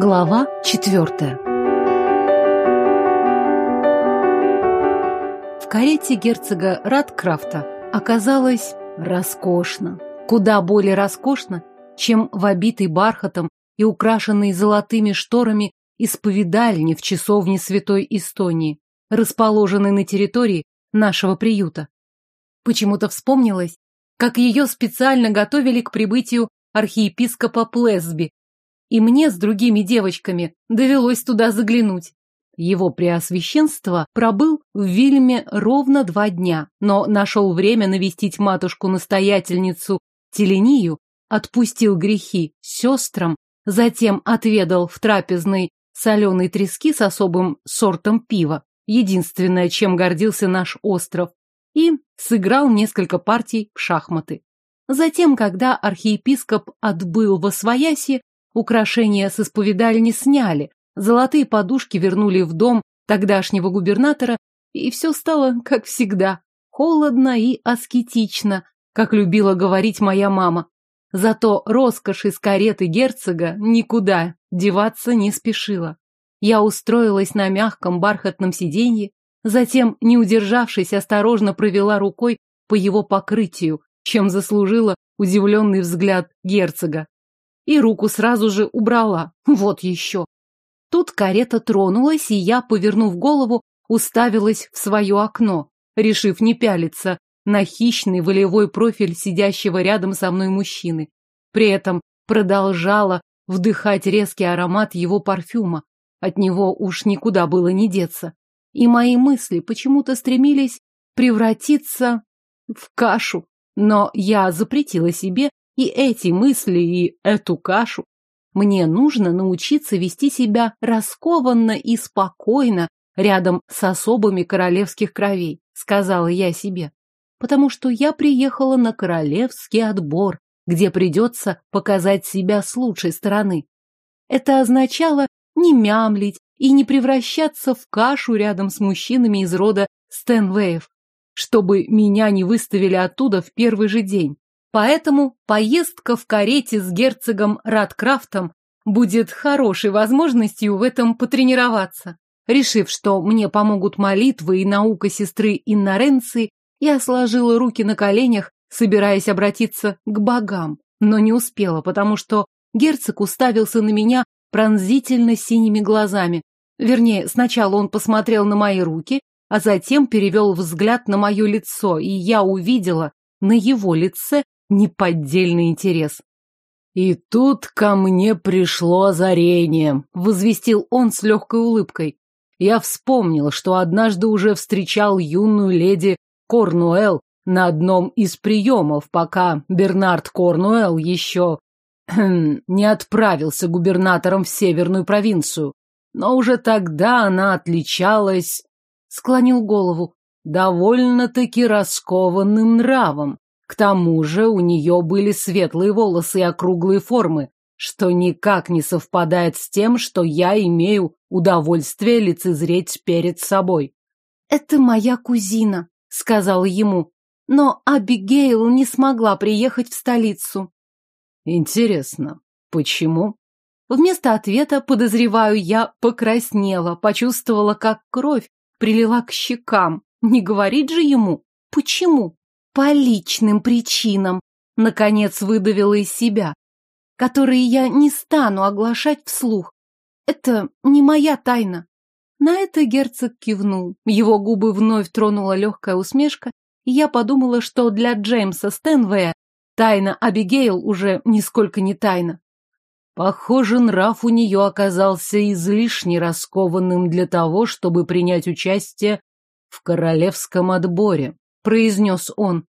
Глава четвертая В карете герцога Радкрафта оказалось роскошно. Куда более роскошно, чем в обитой бархатом и украшенной золотыми шторами исповедальни в часовне Святой Эстонии, расположенной на территории нашего приюта. Почему-то вспомнилось, как ее специально готовили к прибытию архиепископа Плесби, и мне с другими девочками довелось туда заглянуть. Его преосвященство пробыл в Вильме ровно два дня, но нашел время навестить матушку-настоятельницу Телению, отпустил грехи сестрам, затем отведал в трапезной соленой трески с особым сортом пива, единственное, чем гордился наш остров, и сыграл несколько партий в шахматы. Затем, когда архиепископ отбыл во свояси, украшения с исповедальни сняли, золотые подушки вернули в дом тогдашнего губернатора, и все стало, как всегда, холодно и аскетично, как любила говорить моя мама. Зато роскошь из кареты герцога никуда деваться не спешила. Я устроилась на мягком бархатном сиденье, затем, не удержавшись, осторожно провела рукой по его покрытию, чем заслужила удивленный взгляд герцога. И руку сразу же убрала. Вот еще. Тут карета тронулась, и я, повернув голову, уставилась в свое окно, решив не пялиться на хищный волевой профиль сидящего рядом со мной мужчины. При этом продолжала вдыхать резкий аромат его парфюма. От него уж никуда было не деться. И мои мысли почему-то стремились превратиться в кашу. Но я запретила себе и эти мысли, и эту кашу. Мне нужно научиться вести себя раскованно и спокойно рядом с особыми королевских кровей, сказала я себе, потому что я приехала на королевский отбор, где придется показать себя с лучшей стороны. Это означало не мямлить и не превращаться в кашу рядом с мужчинами из рода Стэнвеев, чтобы меня не выставили оттуда в первый же день. Поэтому поездка в карете с герцогом Радкрафтом будет хорошей возможностью в этом потренироваться. Решив, что мне помогут молитвы и наука сестры Инноренции, я сложила руки на коленях, собираясь обратиться к богам, но не успела, потому что герцог уставился на меня пронзительно синими глазами. Вернее, сначала он посмотрел на мои руки, а затем перевел взгляд на мое лицо, и я увидела на его лице неподдельный интерес. «И тут ко мне пришло озарение», — возвестил он с легкой улыбкой. «Я вспомнил, что однажды уже встречал юную леди Корнуэлл на одном из приемов, пока Бернард Корнуэлл еще не отправился губернатором в северную провинцию. Но уже тогда она отличалась...» Склонил голову. «Довольно-таки раскованным нравом. К тому же у нее были светлые волосы и округлые формы, что никак не совпадает с тем, что я имею удовольствие лицезреть перед собой. «Это моя кузина», — сказала ему, но Абигейл не смогла приехать в столицу. «Интересно, почему?» Вместо ответа, подозреваю, я покраснела, почувствовала, как кровь прилила к щекам. Не говорить же ему, почему? По личным причинам, наконец выдавила из себя, которые я не стану оглашать вслух. Это не моя тайна. На это герцог кивнул. Его губы вновь тронула легкая усмешка, и я подумала, что для Джеймса Стэнвея тайна Абигейл уже нисколько не тайна. Похоже, нрав у нее оказался излишне раскованным для того, чтобы принять участие в королевском отборе произнес он.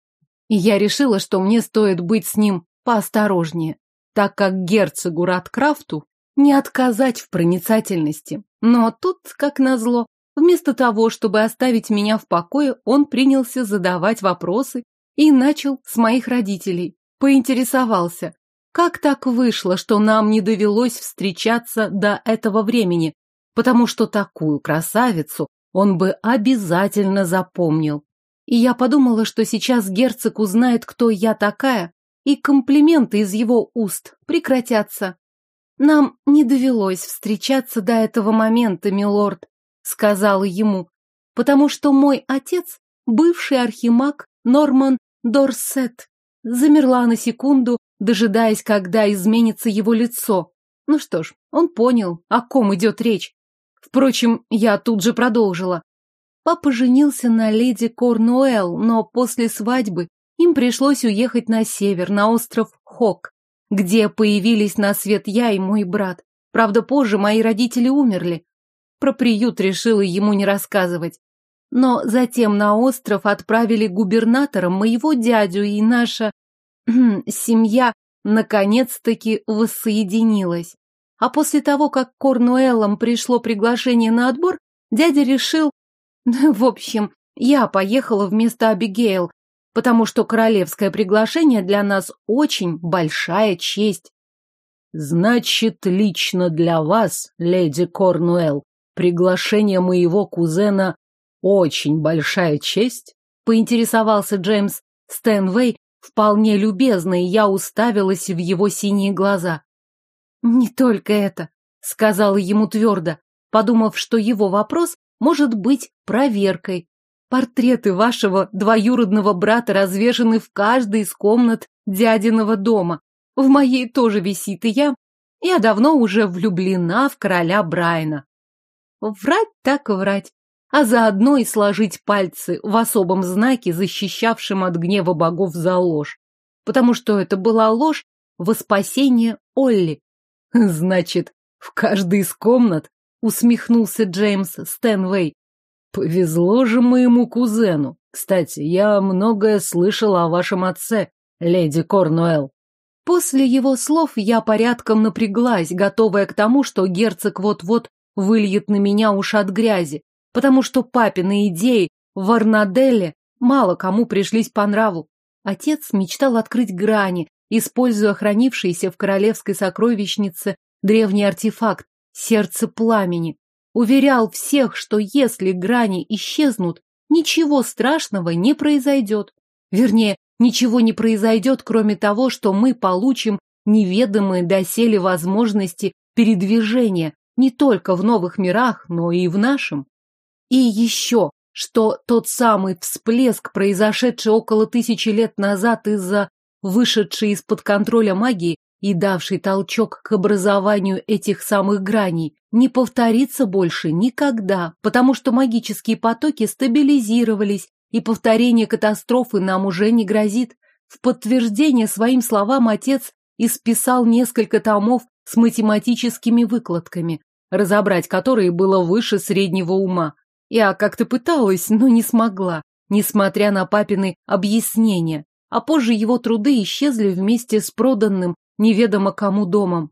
И я решила, что мне стоит быть с ним поосторожнее, так как герцогу Радкрафту не отказать в проницательности. Но тут, как назло, вместо того, чтобы оставить меня в покое, он принялся задавать вопросы и начал с моих родителей. Поинтересовался, как так вышло, что нам не довелось встречаться до этого времени, потому что такую красавицу он бы обязательно запомнил. И я подумала, что сейчас герцог узнает, кто я такая, и комплименты из его уст прекратятся. Нам не довелось встречаться до этого момента, милорд, сказала ему, потому что мой отец, бывший архимаг Норман Дорсет, замерла на секунду, дожидаясь, когда изменится его лицо. Ну что ж, он понял, о ком идет речь. Впрочем, я тут же продолжила. Папа женился на леди Корнуэлл, но после свадьбы им пришлось уехать на север, на остров Хок, где появились на свет я и мой брат. Правда, позже мои родители умерли. Про приют решила ему не рассказывать. Но затем на остров отправили губернатором моего дядю, и наша семья наконец-таки воссоединилась. А после того, как Корнуэллам пришло приглашение на отбор, дядя решил... В общем, я поехала вместо Абигейл, потому что королевское приглашение для нас очень большая честь. Значит, лично для вас, леди Корнуэлл, приглашение моего кузена очень большая честь? Поинтересовался Джеймс Стэнвей вполне любезно, и я уставилась в его синие глаза. Не только это, сказала ему твердо, подумав, что его вопрос может быть проверкой. Портреты вашего двоюродного брата развешаны в каждой из комнат дядиного дома. В моей тоже висит, и я... Я давно уже влюблена в короля Брайана. Врать так врать, а заодно и сложить пальцы в особом знаке, защищавшем от гнева богов за ложь. Потому что это была ложь во спасение Олли. Значит, в каждой из комнат усмехнулся Джеймс Стэнвей. Повезло же моему кузену. Кстати, я многое слышал о вашем отце, леди Корнуэлл. После его слов я порядком напряглась, готовая к тому, что герцог вот-вот выльет на меня ушат грязи, потому что папины идеи в Арнаделе мало кому пришлись по нраву. Отец мечтал открыть грани, используя хранившийся в королевской сокровищнице древний артефакт «Сердце пламени», Уверял всех, что если грани исчезнут, ничего страшного не произойдет. Вернее, ничего не произойдет, кроме того, что мы получим неведомые доселе возможности передвижения не только в новых мирах, но и в нашем. И еще, что тот самый всплеск, произошедший около тысячи лет назад из-за вышедшей из-под контроля магии, и давший толчок к образованию этих самых граней, не повторится больше никогда, потому что магические потоки стабилизировались, и повторение катастрофы нам уже не грозит. В подтверждение своим словам отец исписал несколько томов с математическими выкладками, разобрать которые было выше среднего ума. Я как-то пыталась, но не смогла, несмотря на папины объяснения, а позже его труды исчезли вместе с проданным неведомо кому домом.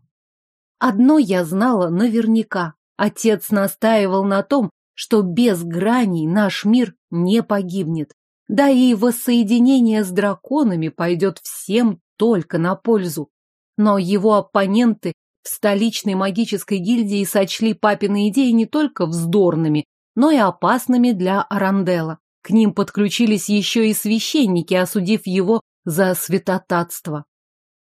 Одно я знала наверняка. Отец настаивал на том, что без граней наш мир не погибнет. Да и воссоединение с драконами пойдет всем только на пользу. Но его оппоненты в столичной магической гильдии сочли папины идеи не только вздорными, но и опасными для Арандела. К ним подключились еще и священники, осудив его за святотатство.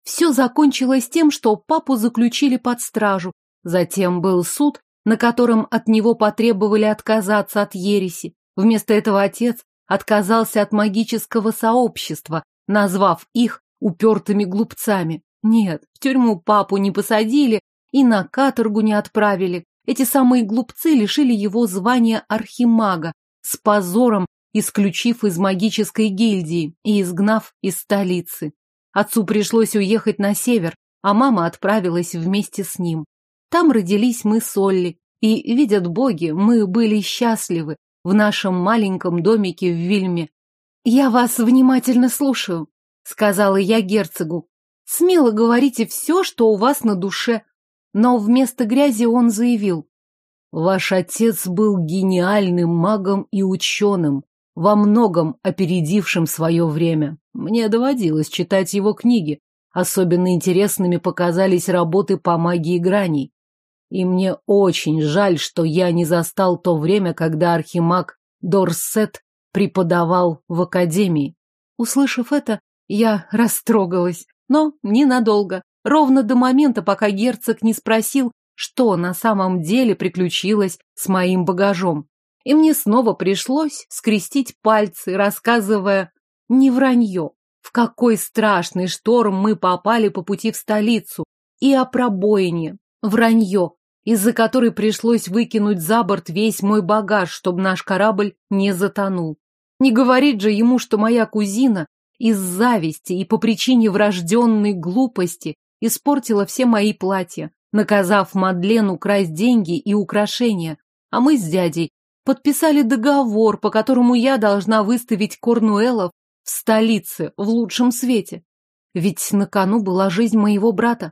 Все закончилось тем, что папу заключили под стражу. Затем был суд, на котором от него потребовали отказаться от ереси. Вместо этого отец отказался от магического сообщества, назвав их упертыми глупцами. Нет, в тюрьму папу не посадили и на каторгу не отправили. Эти самые глупцы лишили его звания архимага, с позором исключив из магической гильдии и изгнав из столицы. Отцу пришлось уехать на север, а мама отправилась вместе с ним. Там родились мы с Олли, и, видят боги, мы были счастливы в нашем маленьком домике в Вильме. «Я вас внимательно слушаю», — сказала я герцогу. «Смело говорите все, что у вас на душе». Но вместо грязи он заявил. «Ваш отец был гениальным магом и ученым во многом опередившим свое время. Мне доводилось читать его книги. Особенно интересными показались работы по магии граней. И мне очень жаль, что я не застал то время, когда архимаг Дорсет преподавал в академии. Услышав это, я растрогалась, но ненадолго. ровно до момента, пока герцог не спросил, что на самом деле приключилось с моим багажом. И мне снова пришлось скрестить пальцы, рассказывая не вранье, в какой страшный шторм мы попали по пути в столицу, и о пробоине, вранье, из-за которой пришлось выкинуть за борт весь мой багаж, чтобы наш корабль не затонул. Не говорит же ему, что моя кузина из зависти и по причине врожденной глупости испортила все мои платья, наказав Мадлен украсть деньги и украшения, а мы с дядей подписали договор, по которому я должна выставить Корнуэлов в столице в лучшем свете. Ведь на кону была жизнь моего брата.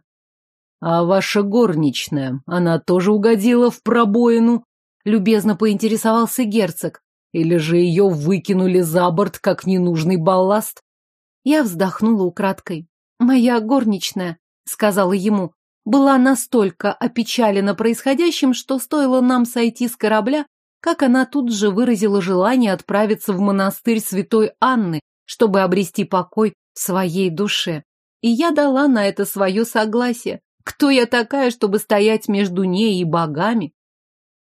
А ваша горничная, она тоже угодила в пробоину? Любезно поинтересовался герцог. Или же ее выкинули за борт, как ненужный балласт? Я вздохнула украдкой. Моя горничная, сказала ему, была настолько опечалена происходящим, что стоило нам сойти с корабля, как она тут же выразила желание отправиться в монастырь святой Анны, чтобы обрести покой в своей душе. И я дала на это свое согласие. Кто я такая, чтобы стоять между ней и богами?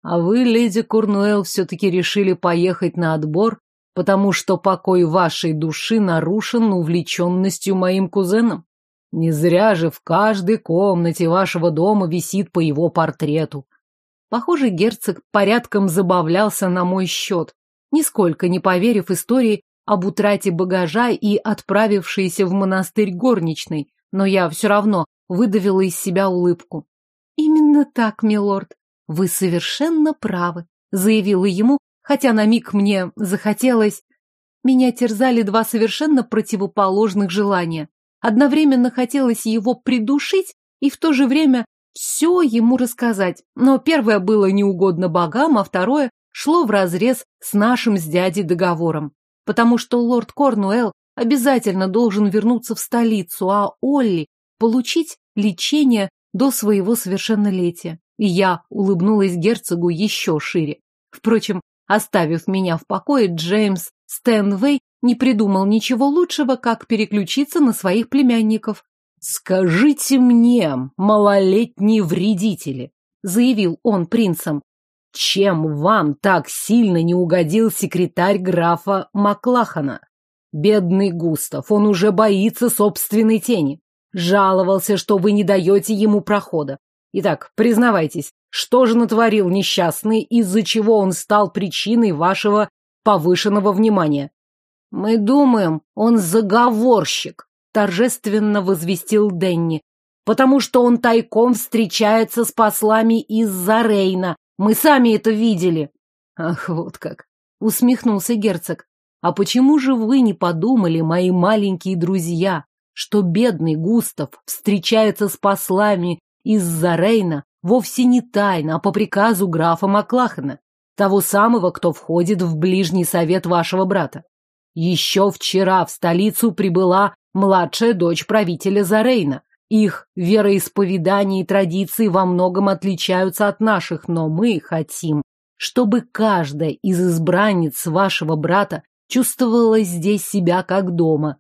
А вы, леди Курнуэлл, все-таки решили поехать на отбор, потому что покой вашей души нарушен увлеченностью моим кузеном? Не зря же в каждой комнате вашего дома висит по его портрету. Похоже, герцог порядком забавлялся на мой счет, нисколько не поверив истории об утрате багажа и отправившейся в монастырь горничной, но я все равно выдавила из себя улыбку. «Именно так, милорд, вы совершенно правы», — заявила ему, хотя на миг мне захотелось... Меня терзали два совершенно противоположных желания. Одновременно хотелось его придушить и в то же время все ему рассказать. Но первое было неугодно богам, а второе шло вразрез с нашим с дядей договором. Потому что лорд Корнуэлл обязательно должен вернуться в столицу, а Олли получить лечение до своего совершеннолетия. И я улыбнулась герцогу еще шире. Впрочем, оставив меня в покое, Джеймс Стэнвей не придумал ничего лучшего, как переключиться на своих племянников. «Скажите мне, малолетние вредители», — заявил он принцам, «чем вам так сильно не угодил секретарь графа Маклахана? Бедный Густав, он уже боится собственной тени. Жаловался, что вы не даете ему прохода. Итак, признавайтесь, что же натворил несчастный, из-за чего он стал причиной вашего повышенного внимания? Мы думаем, он заговорщик, торжественно возвестил Денни, потому что он тайком встречается с послами из-за Рейна. Мы сами это видели. Ах, вот как. Усмехнулся герцог. А почему же вы не подумали, мои маленькие друзья, что бедный Густав встречается с послами из-за Рейна вовсе не тайно, а по приказу графа Маклахена, того самого, кто входит в ближний совет вашего брата. Еще вчера в столицу прибыла младшая дочь правителя Зарейна. Их вероисповедания и традиции во многом отличаются от наших, но мы хотим, чтобы каждая из избранниц вашего брата чувствовала здесь себя как дома.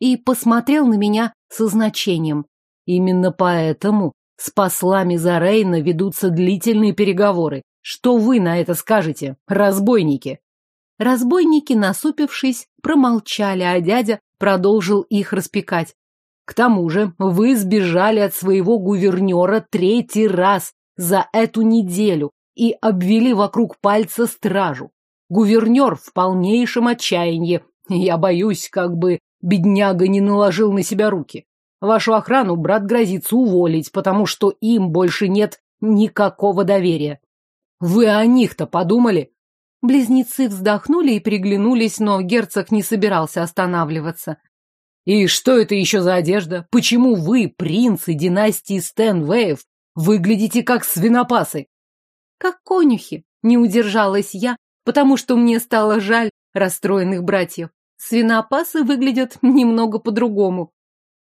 И посмотрел на меня со значением. Именно поэтому с послами Зарейна ведутся длительные переговоры. Что вы на это скажете, разбойники? Разбойники, насупившись, промолчали, а дядя продолжил их распекать. К тому же вы сбежали от своего гувернера третий раз за эту неделю и обвели вокруг пальца стражу. Гувернер в полнейшем отчаянии. Я боюсь, как бы бедняга не наложил на себя руки. Вашу охрану брат грозится уволить, потому что им больше нет никакого доверия. Вы о них-то подумали? Близнецы вздохнули и приглянулись, но герцог не собирался останавливаться. И что это еще за одежда? Почему вы, принцы династии Стэнвеев, выглядите как свинопасы? Как конюхи, не удержалась я, потому что мне стало жаль расстроенных братьев. Свинопасы выглядят немного по-другому.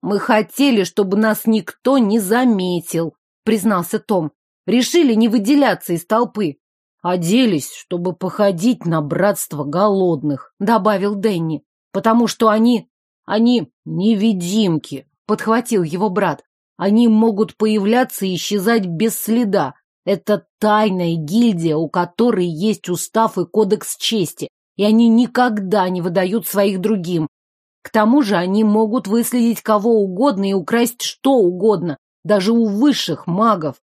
Мы хотели, чтобы нас никто не заметил, признался Том. Решили не выделяться из толпы. Оделись, чтобы походить на братство голодных, добавил Денни, потому что они... они невидимки, подхватил его брат. Они могут появляться и исчезать без следа. Это тайная гильдия, у которой есть устав и кодекс чести, и они никогда не выдают своих другим. К тому же они могут выследить кого угодно и украсть что угодно, даже у высших магов.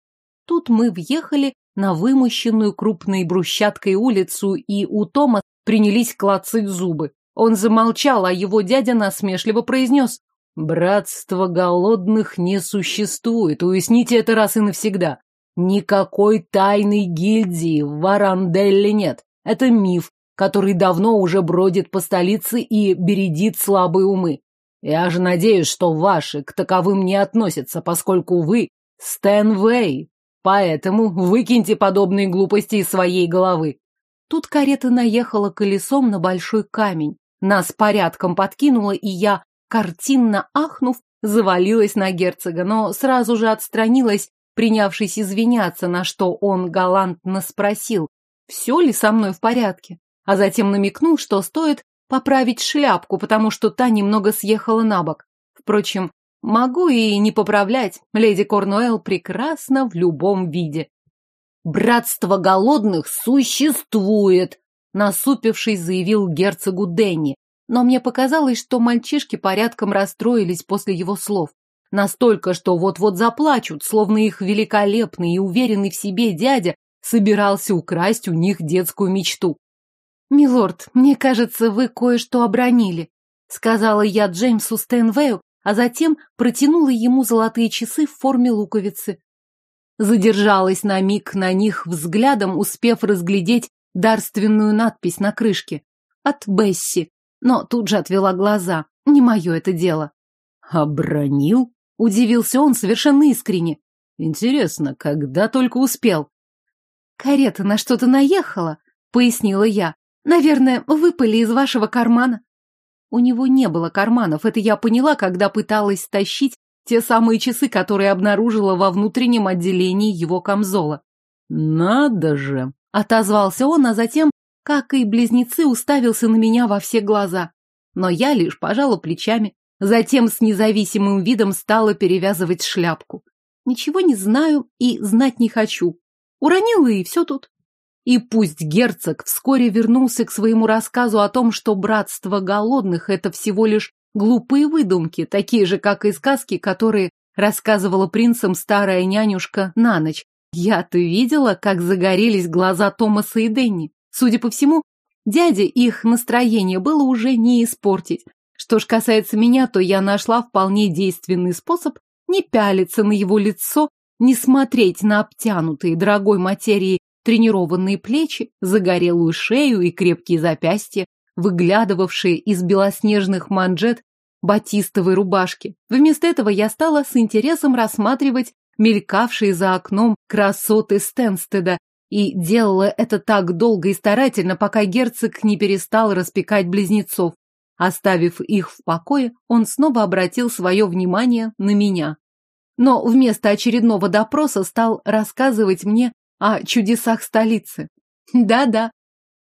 Тут мы въехали на вымощенную крупной брусчаткой улицу, и у Тома принялись клацать зубы. Он замолчал, а его дядя насмешливо произнес. «Братство голодных не существует, уясните это раз и навсегда. Никакой тайной гильдии в Варанделле нет. Это миф, который давно уже бродит по столице и бередит слабые умы. Я же надеюсь, что ваши к таковым не относятся, поскольку вы Стэнвей. Поэтому выкиньте подобные глупости из своей головы. Тут карета наехала колесом на большой камень. Нас порядком подкинуло, и я, картинно ахнув, завалилась на герцога, но сразу же отстранилась, принявшись извиняться, на что он галантно спросил, все ли со мной в порядке, а затем намекнул, что стоит поправить шляпку, потому что та немного съехала на бок. Впрочем, могу и не поправлять, леди Корнуэлл прекрасна в любом виде. «Братство голодных существует!» Насупившись, заявил герцогу Денни. Но мне показалось, что мальчишки порядком расстроились после его слов. Настолько, что вот-вот заплачут, словно их великолепный и уверенный в себе дядя собирался украсть у них детскую мечту. «Милорд, мне кажется, вы кое-что обронили», — сказала я Джеймсу Стэнвею, а затем протянула ему золотые часы в форме луковицы. Задержалась на миг на них взглядом, успев разглядеть дарственную надпись на крышке. От Бесси. Но тут же отвела глаза. Не мое это дело. «Обронил?» — удивился он совершенно искренне. «Интересно, когда только успел?» «Карета на что-то наехала», — пояснила я. «Наверное, выпали из вашего кармана». У него не было карманов, это я поняла, когда пыталась стащить те самые часы, которые обнаружила во внутреннем отделении его камзола. «Надо же!» — отозвался он, а затем, как и близнецы, уставился на меня во все глаза. Но я лишь пожала плечами, затем с независимым видом стала перевязывать шляпку. Ничего не знаю и знать не хочу. Уронила и все тут. И пусть герцог вскоре вернулся к своему рассказу о том, что братство голодных — это всего лишь глупые выдумки, такие же, как и сказки, которые рассказывала принцам старая нянюшка на ночь. Я-то видела, как загорелись глаза Томаса и Денни. Судя по всему, дяде их настроение было уже не испортить. Что ж касается меня, то я нашла вполне действенный способ не пялиться на его лицо, не смотреть на обтянутые дорогой материей тренированные плечи, загорелую шею и крепкие запястья, выглядывавшие из белоснежных манжет батистовой рубашки. Вместо этого я стала с интересом рассматривать мелькавшие за окном красоты Стенстеда и делала это так долго и старательно, пока герцог не перестал распекать близнецов. Оставив их в покое, он снова обратил свое внимание на меня. Но вместо очередного допроса стал рассказывать мне о чудесах столицы. Да-да,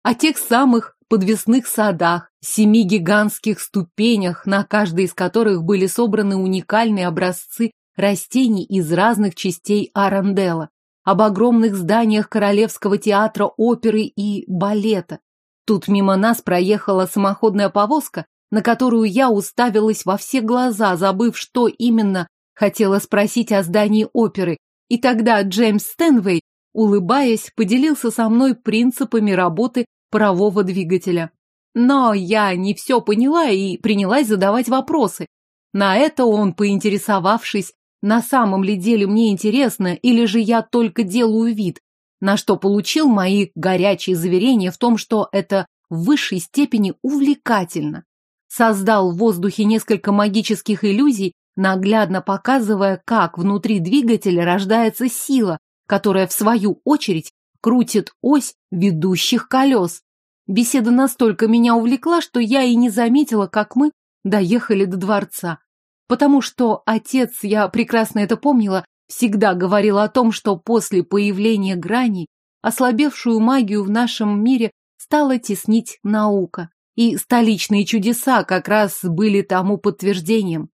о тех самых подвесных садах, семи гигантских ступенях, на каждой из которых были собраны уникальные образцы растений из разных частей Аранделла, об огромных зданиях Королевского театра оперы и балета. Тут мимо нас проехала самоходная повозка, на которую я уставилась во все глаза, забыв, что именно хотела спросить о здании оперы, и тогда Джеймс Стэнвей, улыбаясь, поделился со мной принципами работы парового двигателя. Но я не все поняла и принялась задавать вопросы. На это он, поинтересовавшись, на самом ли деле мне интересно, или же я только делаю вид, на что получил мои горячие заверения в том, что это в высшей степени увлекательно. Создал в воздухе несколько магических иллюзий, наглядно показывая, как внутри двигателя рождается сила, которая, в свою очередь, крутит ось ведущих колес. Беседа настолько меня увлекла, что я и не заметила, как мы доехали до дворца. Потому что отец, я прекрасно это помнила, всегда говорил о том, что после появления граней ослабевшую магию в нашем мире стала теснить наука. И столичные чудеса как раз были тому подтверждением.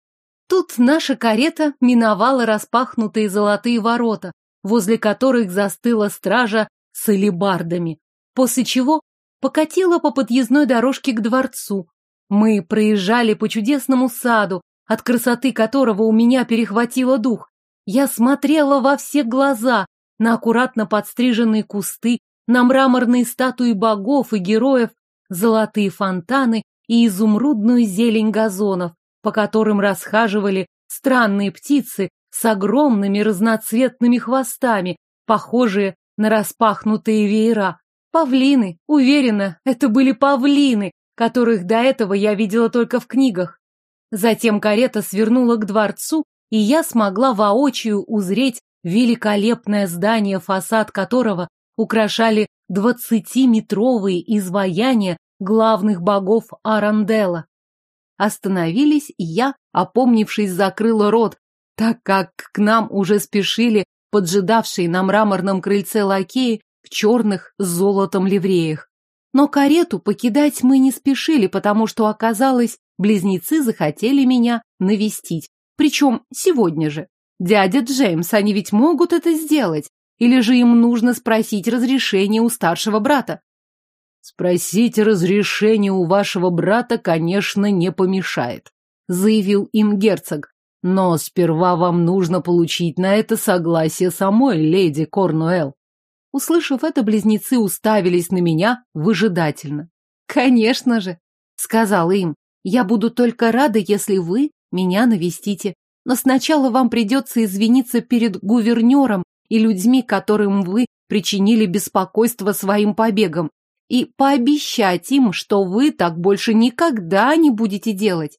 Тут наша карета миновала распахнутые золотые ворота, возле которых застыла стража с алебардами, после чего покатила по подъездной дорожке к дворцу. Мы проезжали по чудесному саду, от красоты которого у меня перехватило дух. Я смотрела во все глаза на аккуратно подстриженные кусты, на мраморные статуи богов и героев, золотые фонтаны и изумрудную зелень газонов, по которым расхаживали странные птицы с огромными разноцветными хвостами, похожие на распахнутые веера. Павлины, уверена, это были павлины, которых до этого я видела только в книгах. Затем карета свернула к дворцу, и я смогла воочию узреть великолепное здание, фасад которого украшали двадцатиметровые изваяния главных богов Арандела. Остановились, и я, опомнившись, закрыла рот, так как к нам уже спешили поджидавшие на мраморном крыльце лакеи в черных с золотом ливреях. Но карету покидать мы не спешили, потому что, оказалось, близнецы захотели меня навестить. Причем сегодня же. Дядя Джеймс, они ведь могут это сделать. Или же им нужно спросить разрешение у старшего брата? Спросить разрешение у вашего брата, конечно, не помешает, заявил им герцог. Но сперва вам нужно получить на это согласие самой леди Корнуэлл. Услышав это, близнецы уставились на меня выжидательно. «Конечно же», — сказала им, — «я буду только рада, если вы меня навестите. Но сначала вам придется извиниться перед гувернером и людьми, которым вы причинили беспокойство своим побегом, и пообещать им, что вы так больше никогда не будете делать.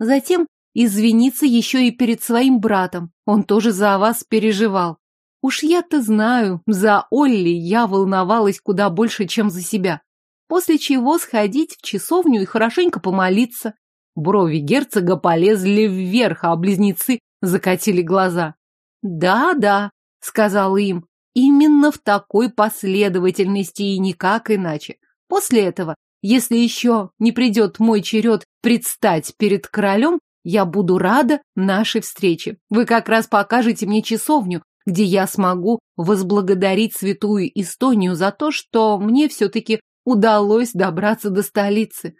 Затем извиниться еще и перед своим братом. Он тоже за вас переживал. Уж я-то знаю, за Олли я волновалась куда больше, чем за себя. После чего сходить в часовню и хорошенько помолиться. Брови герцога полезли вверх, а близнецы закатили глаза. «Да-да», — сказал им, — «именно в такой последовательности и никак иначе. После этого, если еще не придет мой черед предстать перед королем, я буду рада нашей встрече. Вы как раз покажете мне часовню, где я смогу возблагодарить святую Эстонию за то, что мне все-таки удалось добраться до столицы.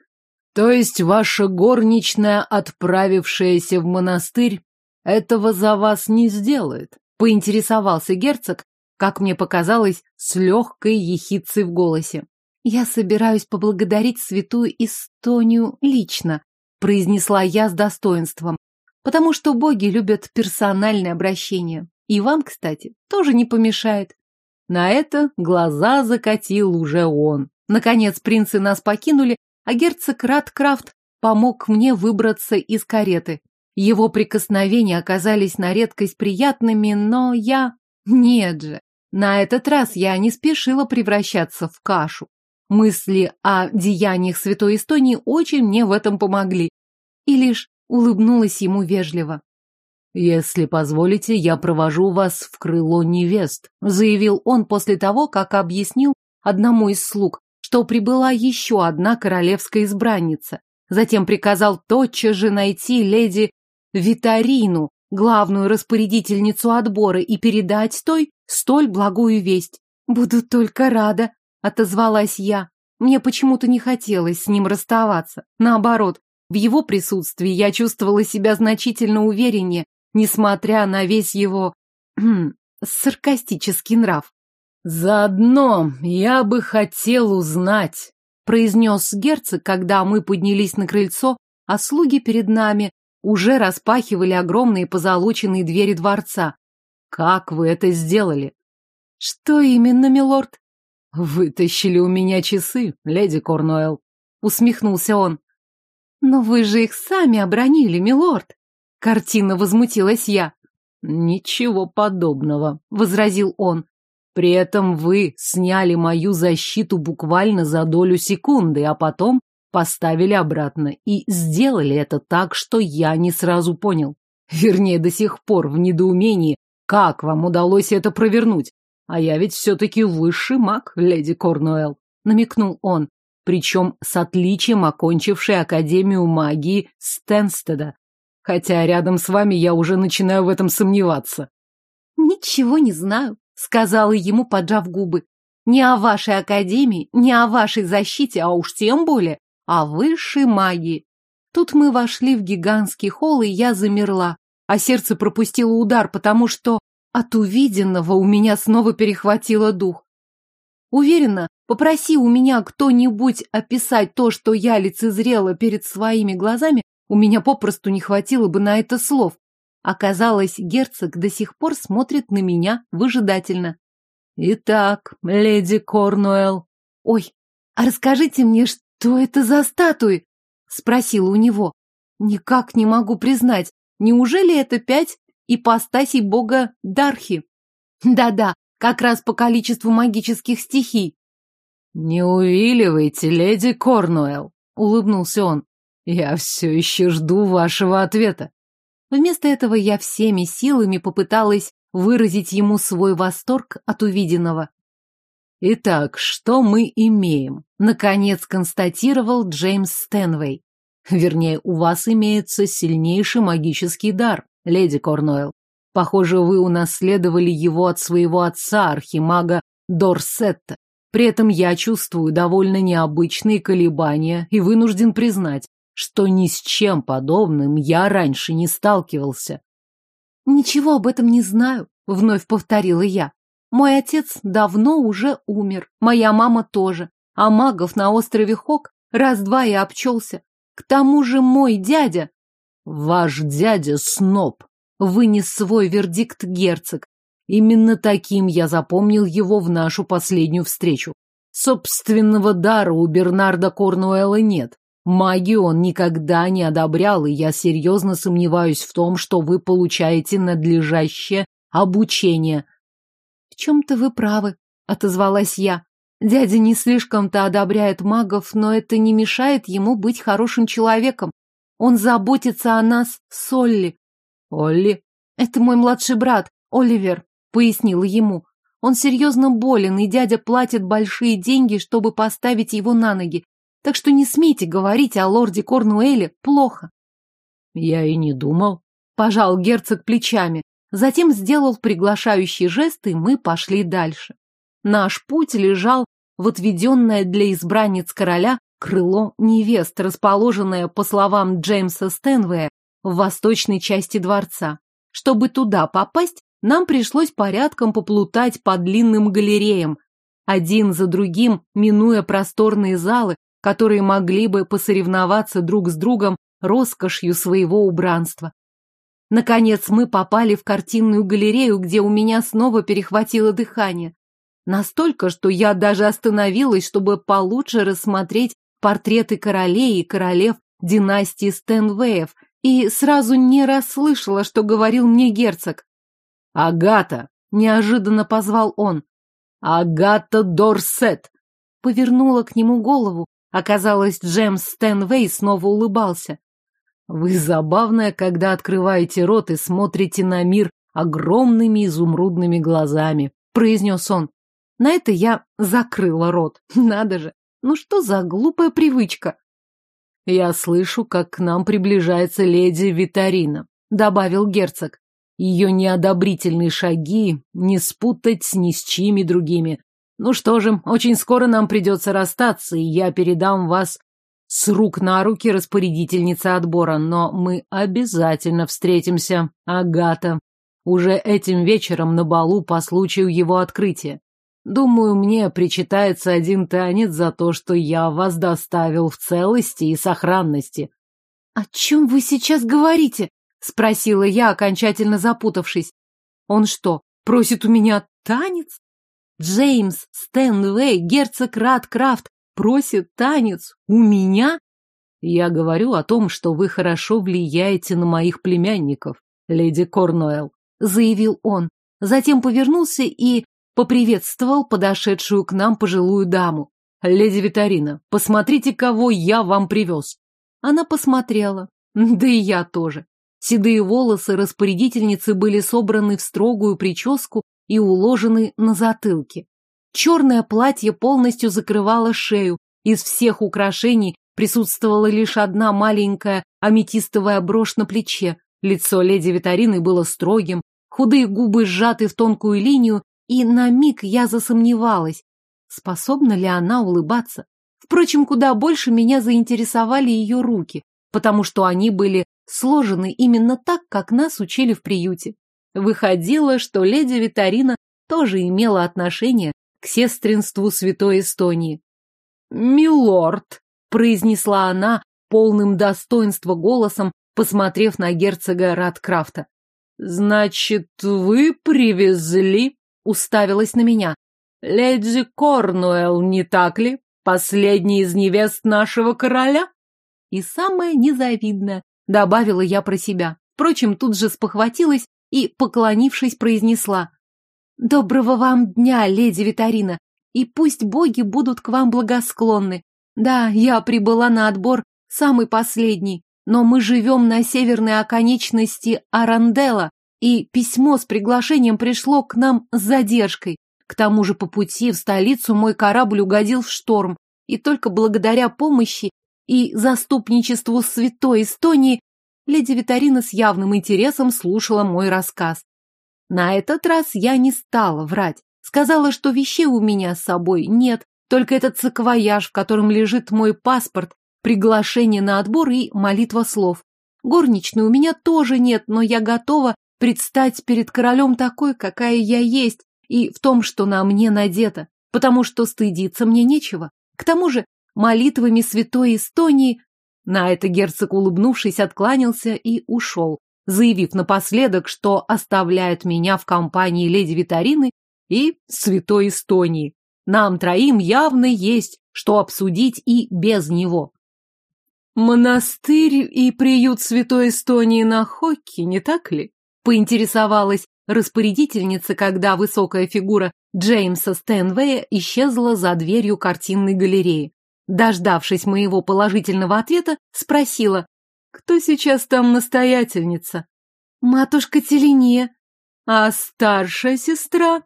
То есть ваша горничная, отправившаяся в монастырь, этого за вас не сделает? Поинтересовался герцог, как мне показалось, с легкой ехицей в голосе. Я собираюсь поблагодарить святую Эстонию лично, произнесла я с достоинством, потому что боги любят персональное обращение. И вам, кстати, тоже не помешает. На это глаза закатил уже он. Наконец принцы нас покинули, а герцог Радкрафт помог мне выбраться из кареты. Его прикосновения оказались на редкость приятными, но я... Нет же, на этот раз я не спешила превращаться в кашу. Мысли о деяниях Святой Эстонии очень мне в этом помогли. И лишь улыбнулась ему вежливо. «Если позволите, я провожу вас в крыло невест», заявил он после того, как объяснил одному из слуг, что прибыла еще одна королевская избранница. Затем приказал тотчас же найти леди Витарину, главную распорядительницу отбора, и передать той столь благую весть. «Буду только рада», отозвалась я. Мне почему-то не хотелось с ним расставаться. Наоборот, в его присутствии я чувствовала себя значительно увереннее, несмотря на весь его хм, саркастический нрав. «Заодно я бы хотел узнать», — произнес герцог, когда мы поднялись на крыльцо, а слуги перед нами уже распахивали огромные позолоченные двери дворца. «Как вы это сделали?» «Что именно, милорд?» «Вытащили у меня часы, леди Корнуэлл», — усмехнулся он. «Но вы же их сами обронили, милорд!» Картина возмутилась я. «Ничего подобного», — возразил он. «При этом вы сняли мою защиту буквально за долю секунды, а потом поставили обратно. И сделали это так, что я не сразу понял. Вернее, до сих пор в недоумении, как вам удалось это провернуть. А я ведь все-таки высший маг, леди Корнуэлл, намекнул он, причем с отличием окончившей Академию магии Стенстеда. Хотя рядом с вами я уже начинаю в этом сомневаться. Ничего не знаю, сказала ему, поджав губы. Не о вашей академии, не о вашей защите, а уж тем более о высшей магии. Тут мы вошли в гигантский холл, и я замерла, а сердце пропустило удар, потому что от увиденного у меня снова перехватило дух. Уверена, попроси у меня кто-нибудь описать то, что я лицезрела перед своими глазами, у меня попросту не хватило бы на это слов. Оказалось, герцог до сих пор смотрит на меня выжидательно. Итак, леди Корнуэлл. Ой, а расскажите мне, что это за статуи? Спросила у него. Никак не могу признать, неужели это пять ипостасей бога Дархи? Да-да, как раз по количеству магических стихий. Не увиливайте, леди Корнуэлл, улыбнулся он. Я все еще жду вашего ответа. Вместо этого я всеми силами попыталась выразить ему свой восторг от увиденного. Итак, что мы имеем? Наконец констатировал Джеймс Стэнвей. Вернее, у вас имеется сильнейший магический дар, леди Корнуэлл. Похоже, вы унаследовали его от своего отца, архимага Дорсетта. При этом я чувствую довольно необычные колебания и вынужден признать, что ни с чем подобным я раньше не сталкивался. «Ничего об этом не знаю», — вновь повторила я. «Мой отец давно уже умер, моя мама тоже, а магов на острове Хок раз-два и обчелся. К тому же мой дядя...» «Ваш дядя сноб», — вынес свой вердикт герцог. Именно таким я запомнил его в нашу последнюю встречу. Собственного дара у Бернарда Корнуэлла нет. Магию он никогда не одобрял, и я серьезно сомневаюсь в том, что вы получаете надлежащее обучение. — В чем-то вы правы, — отозвалась я. Дядя не слишком-то одобряет магов, но это не мешает ему быть хорошим человеком. Он заботится о нас с Олли. — Олли? — Это мой младший брат, Оливер, — пояснила ему. Он серьезно болен, и дядя платит большие деньги, чтобы поставить его на ноги. Так что не смейте говорить о лорде Корнуэле плохо. Я и не думал. Пожал герцог плечами. Затем сделал приглашающий жест, и мы пошли дальше. Наш путь лежал в отведенное для избранниц короля крыло невест, расположенное, по словам Джеймса Стэнвея, в восточной части дворца. Чтобы туда попасть, нам пришлось порядком поплутать по длинным галереям, один за другим, минуя просторные залы, которые могли бы посоревноваться друг с другом роскошью своего убранства. Наконец мы попали в картинную галерею, где у меня снова перехватило дыхание. Настолько, что я даже остановилась, чтобы получше рассмотреть портреты королей и королев династии Стэнвеев, и сразу не расслышала, что говорил мне герцог. «Агата!» — неожиданно позвал он. «Агата Дорсет!» Повернула к нему голову, Оказалось, Джемс Стэнвей снова улыбался. Вы забавная, когда открываете рот и смотрите на мир огромными изумрудными глазами, произнес он. На это я закрыла рот. Надо же, ну что за глупая привычка? Я слышу, как к нам приближается леди Витарина, добавил герцог. Ее неодобрительные шаги не спутать ни с чьими другими. Ну что же, очень скоро нам придется расстаться, и я передам вас с рук на руки распорядительнице отбора, но мы обязательно встретимся, Агата, уже этим вечером на балу по случаю его открытия. Думаю, мне причитается один танец за то, что я вас доставил в целости и сохранности. — О чем вы сейчас говорите? — спросила я, окончательно запутавшись. — Он что, просит у меня танец? Джеймс Стэнвей, герцог Радкрафт, просит танец у меня? Я говорю о том, что вы хорошо влияете на моих племянников, леди Корнуэлл, заявил он. Затем повернулся и поприветствовал подошедшую к нам пожилую даму. Леди Витарина, посмотрите, кого я вам привез. Она посмотрела. Да и я тоже. Седые волосы распорядительницы были собраны в строгую прическу и уложены на затылке. Черное платье полностью закрывало шею, из всех украшений Присутствовала лишь одна маленькая аметистовая брошь на плече. Лицо леди Витарины было строгим, худые губы сжаты в тонкую линию, и на миг я засомневалась, способна ли она улыбаться. Впрочем, куда больше меня заинтересовали ее руки, потому что они были сложены именно так, как нас учили в приюте. Выходило, что леди Витарина тоже имела отношение к сестринству Святой Эстонии. «Милорд», — произнесла она полным достоинства голосом, посмотрев на герцога Радкрафта. «Значит, вы привезли?» — уставилась на меня. «Леди Корнуэлл, не так ли? Последний из невест нашего короля?» И самое незавидное, добавила я про себя. Впрочем, тут же спохватилась и, поклонившись, произнесла. «Доброго вам дня, леди Витарина, и пусть боги будут к вам благосклонны. Да, я прибыла на отбор самый последний, но мы живем на северной оконечности Арандела, и письмо с приглашением пришло к нам с задержкой. К тому же по пути в столицу мой корабль угодил в шторм, и только благодаря помощи и заступничеству святой Эстонии леди Витарина с явным интересом слушала мой рассказ. На этот раз я не стала врать. Сказала, что вещей у меня с собой нет, только этот саквояж, в котором лежит мой паспорт, приглашение на отбор и молитва слов. Горничной у меня тоже нет, но я готова предстать перед королем такой, какая я есть, и в том, что на мне надето, потому что стыдиться мне нечего. К тому же молитвами святой Эстонии на это герцог, улыбнувшись, откланялся и ушел, заявив напоследок, что оставляет меня в компании леди Витарины и святой Эстонии. Нам троим явно есть, что обсудить и без него. Монастырь и приют святой Эстонии на Хокке, не так ли? Поинтересовалась распорядительница, когда высокая фигура Джеймса Стэнвея исчезла за дверью картинной галереи. Дождавшись моего положительного ответа, спросила, кто сейчас там настоятельница? Матушка Телине. А старшая сестра?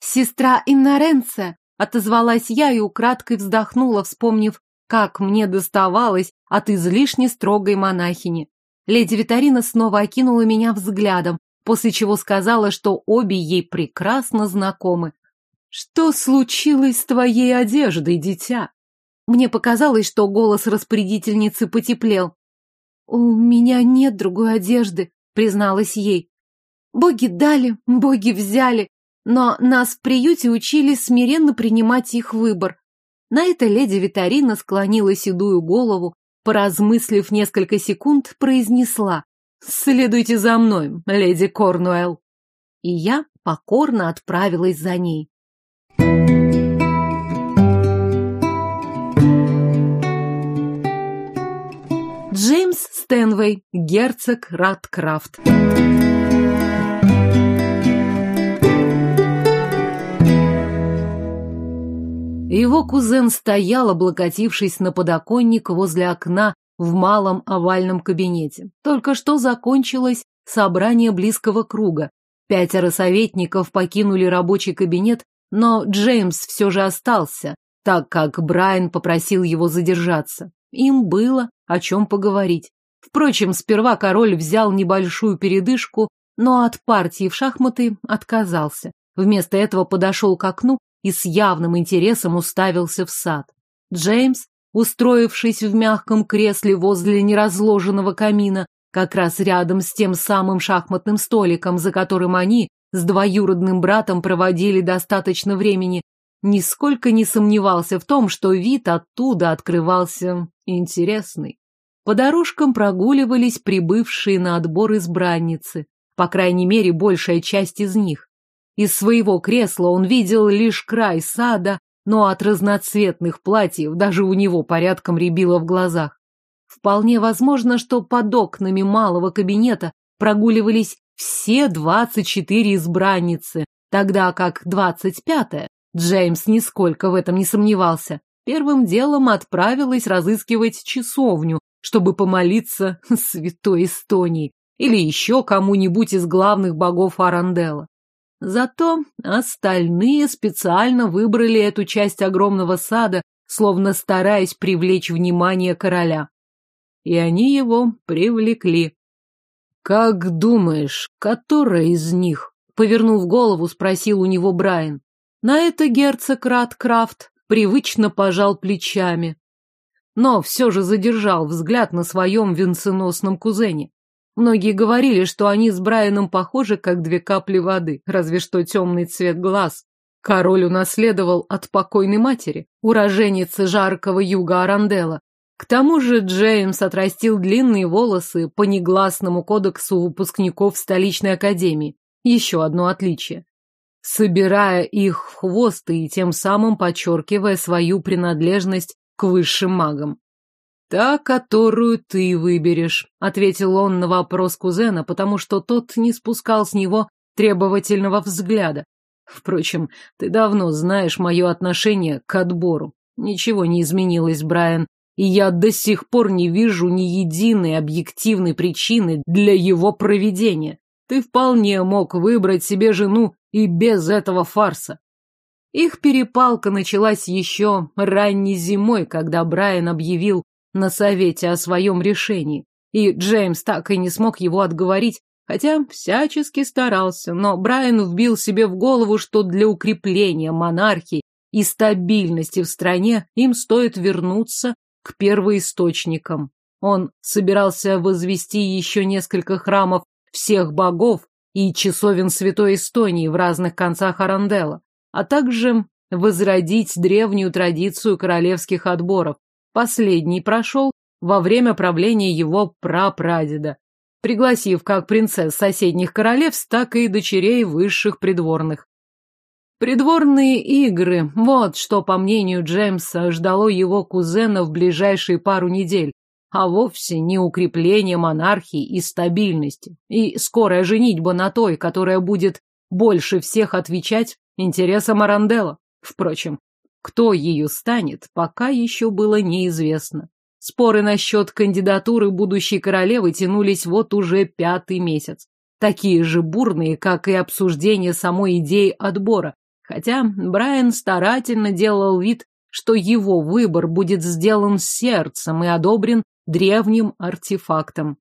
Сестра Инноренция, отозвалась я и украдкой вздохнула, вспомнив, как мне доставалось от излишне строгой монахини. Леди Витарина снова окинула меня взглядом, после чего сказала, что обе ей прекрасно знакомы. «Что случилось с твоей одеждой, дитя?» Мне показалось, что голос распорядительницы потеплел. «У меня нет другой одежды», — призналась ей. «Боги дали, боги взяли, но нас в приюте учили смиренно принимать их выбор». На это леди Витарина склонила седую голову, поразмыслив несколько секунд, произнесла «Следуйте за мной, леди Корнуэлл». И я покорно отправилась за ней. Джеймс Стэнвей, герцог Радкрафт. Его кузен стоял, облокотившись на подоконник возле окна в малом овальном кабинете. Только что закончилось собрание близкого круга. Пятеро советников покинули рабочий кабинет, но Джеймс все же остался, так как Брайан попросил его задержаться. Им было о чем поговорить. Впрочем, сперва король взял небольшую передышку, но от партии в шахматы отказался. Вместо этого подошел к окну и с явным интересом уставился в сад. Джеймс, устроившись в мягком кресле возле неразложенного камина, как раз рядом с тем самым шахматным столиком, за которым они с двоюродным братом проводили достаточно времени, нисколько не сомневался в том, что вид оттуда открывался интересный. По дорожкам прогуливались прибывшие на отбор избранницы, по крайней мере, большая часть из них. Из своего кресла он видел лишь край сада, но от разноцветных платьев даже у него порядком рябило в глазах. Вполне возможно, что под окнами малого кабинета прогуливались все двадцать четыре избранницы, тогда как двадцать пятая Джеймс нисколько в этом не сомневался. Первым делом отправилась разыскивать часовню, чтобы помолиться святой Эстонии или еще кому-нибудь из главных богов Арандела. Зато остальные специально выбрали эту часть огромного сада словно стараясь привлечь внимание короля. И они его привлекли. «Как думаешь, которая из них?» Повернув голову, спросил у него Брайан. На это герцог Радкрафт привычно пожал плечами, но все же задержал взгляд на своем венценосном кузене. Многие говорили, что они с Брайаном похожи, как две капли воды, разве что темный цвет глаз. Король унаследовал от покойной матери, уроженицы жаркого юга Арандела. К тому же Джеймс отрастил длинные волосы по негласному кодексу выпускников столичной академии. Еще одно отличие. Собирая их в хвост и тем самым подчеркивая свою принадлежность к высшим магам. «Та, которую ты выберешь», — ответил он на вопрос кузена, потому что тот не спускал с него требовательного взгляда. Впрочем, ты давно знаешь мое отношение к отбору. Ничего не изменилось, Брайан, и я до сих пор не вижу ни единой объективной причины для его проведения. Ты вполне мог выбрать себе жену и без этого фарса. Их перепалка началась еще ранней зимой, когда Брайан объявил на совете о своем решении, и Джеймс так и не смог его отговорить, хотя всячески старался, но Брайан вбил себе в голову, что для укрепления монархии и стабильности в стране им стоит вернуться к первоисточникам. Он собирался возвести еще несколько храмов всех богов и часовен Святой Эстонии в разных концах Аранделла, а также возродить древнюю традицию королевских отборов. Последний прошел во время правления его прапрадеда, пригласив как принцесс соседних королевств, так и дочерей высших придворных. Придворные игры – вот что, по мнению Джеймса, ждало его кузена в ближайшие пару недель, а вовсе не укрепление монархии и стабильности, и скорая женитьба на той, которая будет больше всех отвечать интересам Аранделла. Впрочем, кто ее станет, пока еще было неизвестно. Споры насчет кандидатуры будущей королевы тянулись вот уже пятый месяц. Такие же бурные, как и обсуждение самой идеи отбора. Хотя Брайан старательно делал вид, что его выбор будет сделан сердцем и одобрен древним артефактом.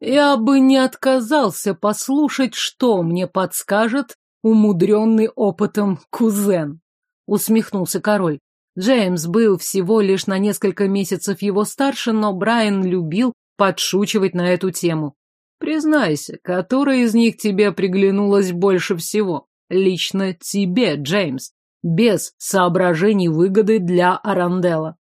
Я бы не отказался послушать, что мне подскажет умудренный опытом кузен, усмехнулся король. Джеймс был всего лишь на несколько месяцев его старше, но Брайан любил подшучивать на эту тему. Признайся, которая из них тебе приглянулась больше всего? Лично тебе, Джеймс, без соображений выгоды для Аранделла.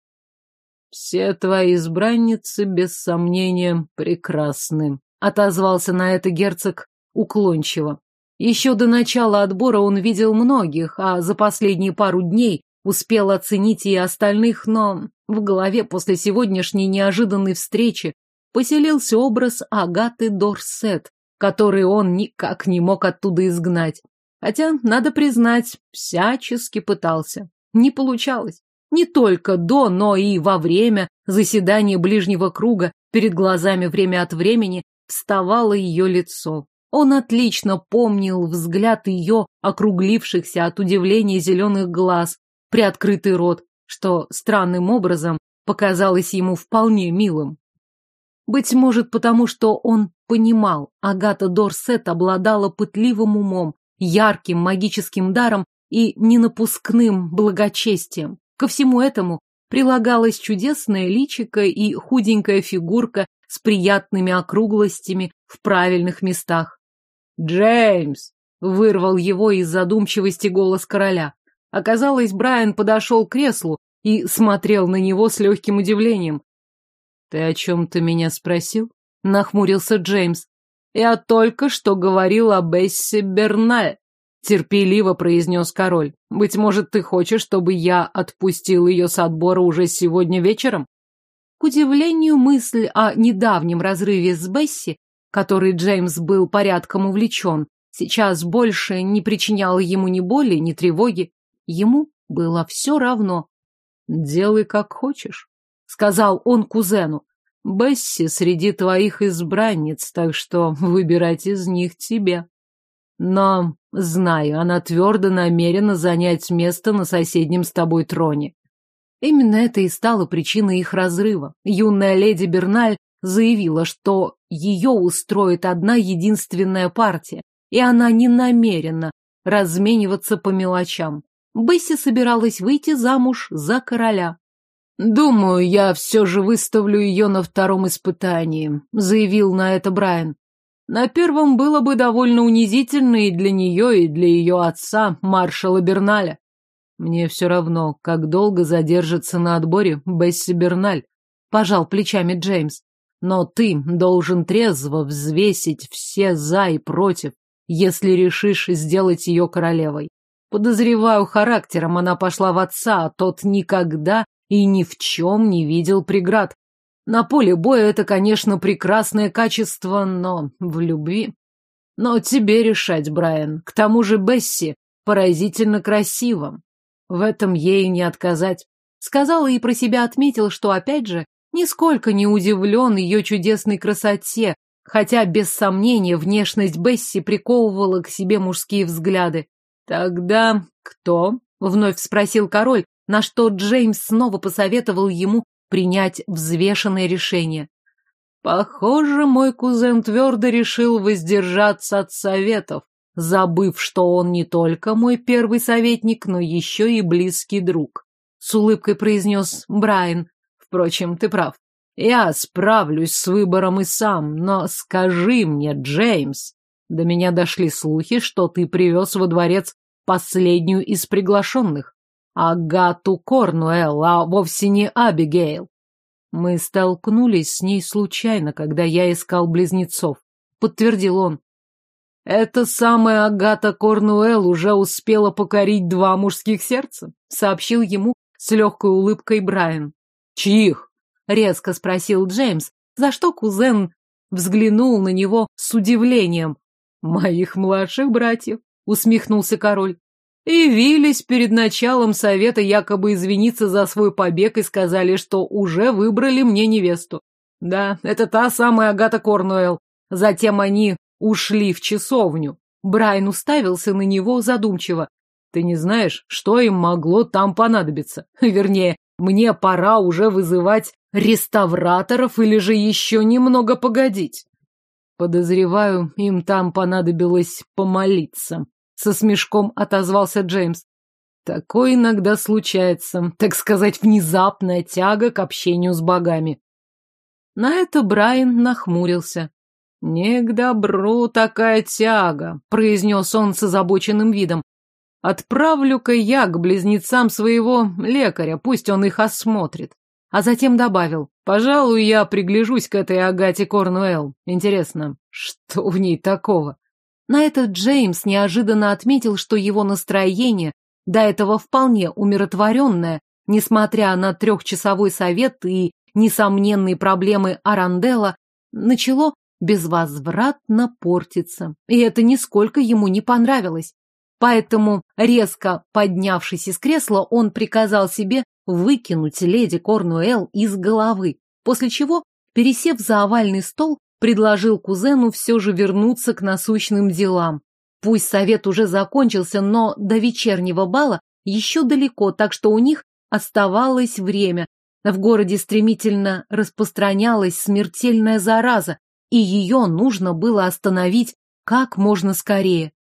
«Все твои избранницы, без сомнения, прекрасны», — отозвался на это герцог уклончиво. Еще до начала отбора он видел многих, а за последние пару дней успел оценить и остальных, но в голове после сегодняшней неожиданной встречи поселился образ Агаты Дорсет, который он никак не мог оттуда изгнать. Хотя, надо признать, всячески пытался. Не получалось. Не только до, но и во время заседания ближнего круга перед глазами время от времени вставало ее лицо. Он отлично помнил взгляд ее округлившихся от удивления зеленых глаз, приоткрытый рот, что странным образом показалось ему вполне милым. Быть может, потому что он понимал, Агата Дорсет обладала пытливым умом, ярким магическим даром и ненапускным благочестием. Ко всему этому прилагалась чудесная личико и худенькая фигурка с приятными округлостями в правильных местах. «Джеймс!» — вырвал его из задумчивости голос короля. Оказалось, Брайан подошел к креслу и смотрел на него с легким удивлением. «Ты о чем-то меня спросил?» — нахмурился Джеймс. «Я только что говорил о Бессе Берналь», терпеливо произнес король. Быть может, ты хочешь, чтобы я отпустил ее с отбора уже сегодня вечером? К удивлению, мысль о недавнем разрыве с Бесси, который Джеймс был порядком увлечен, сейчас больше не причиняла ему ни боли, ни тревоги. Ему было все равно. «Делай как хочешь», — сказал он кузену. «Бесси среди твоих избранниц, так что выбирать из них тебе». Но, знаю, она твердо намерена занять место на соседнем с тобой троне. Именно это и стало причиной их разрыва. Юная леди Берналь заявила, что ее устроит одна единственная партия, и она не намерена размениваться по мелочам. Бесси собиралась выйти замуж за короля. «Думаю, я все же выставлю ее на втором испытании», — заявил на это Брайан. «На первом было бы довольно унизительно и для нее, и для ее отца, маршала Берналя. Мне все равно, как долго задержится на отборе Бесси Берналь», — пожал плечами Джеймс. «Но ты должен трезво взвесить все «за» и «против», если решишь сделать ее королевой. Подозреваю, характером она пошла в отца, а тот никогда и ни в чем не видел преград. На поле боя это, конечно, прекрасное качество, но в любви... Но тебе решать, Брайан. К тому же Бесси поразительно красива. В этом ей не отказать. Сказала и про себя отметил, что, опять же, нисколько не удивлен ее чудесной красоте, хотя, без сомнения, внешность Бесси приковывала к себе мужские взгляды. «Тогда кто?» — вновь спросил король, на что Джеймс снова посоветовал ему принять взвешенное решение. Похоже, мой кузен твердо решил воздержаться от советов, забыв, что он не только мой первый советник, но еще и близкий друг. С улыбкой произнес Брайан. Впрочем, ты прав. Я справлюсь с выбором и сам, но скажи мне, Джеймс, до меня дошли слухи, что ты привез во дворец последнюю из приглашенных. Агату Корнуэлл, а вовсе не Абигейл. Мы столкнулись с ней случайно, когда я искал близнецов, подтвердил он. Эта самая Агата Корнуэлл уже успела покорить два мужских сердца, сообщил ему с легкой улыбкой Брайан. Чьих? резко спросил Джеймс, за что кузен взглянул на него с удивлением. Моих младших братьев, усмехнулся король явились перед началом совета якобы извиниться за свой побег и сказали, что уже выбрали мне невесту. Да, это та самая Агата Корнуэлл. Затем они ушли в часовню. Брайан уставился на него задумчиво. Ты не знаешь, что им могло там понадобиться? Вернее, мне пора уже вызывать реставраторов или же еще немного погодить. Подозреваю, им там понадобилось помолиться со смешком отозвался Джеймс. Такое иногда случается, так сказать, внезапная тяга к общению с богами. На это Брайан нахмурился. «Не к добру такая тяга», — произнес он с озабоченным видом. «Отправлю-ка я к близнецам своего лекаря, пусть он их осмотрит». А затем добавил, «Пожалуй, я пригляжусь к этой Агате Корнуэлл. Интересно, что в ней такого?» На это Джеймс неожиданно отметил, что его настроение, до этого вполне умиротворенное, несмотря на трехчасовой совет и несомненные проблемы Аранделла, начало безвозвратно портиться. И это нисколько ему не понравилось. Поэтому, резко поднявшись из кресла, он приказал себе выкинуть леди Корнуэлл из головы, после чего, пересев за овальный стол, предложил кузену все же вернуться к насущным делам. Пусть совет уже закончился, но до вечернего бала еще далеко, так что у них оставалось время. В городе стремительно распространялась смертельная зараза, и ее нужно было остановить как можно скорее.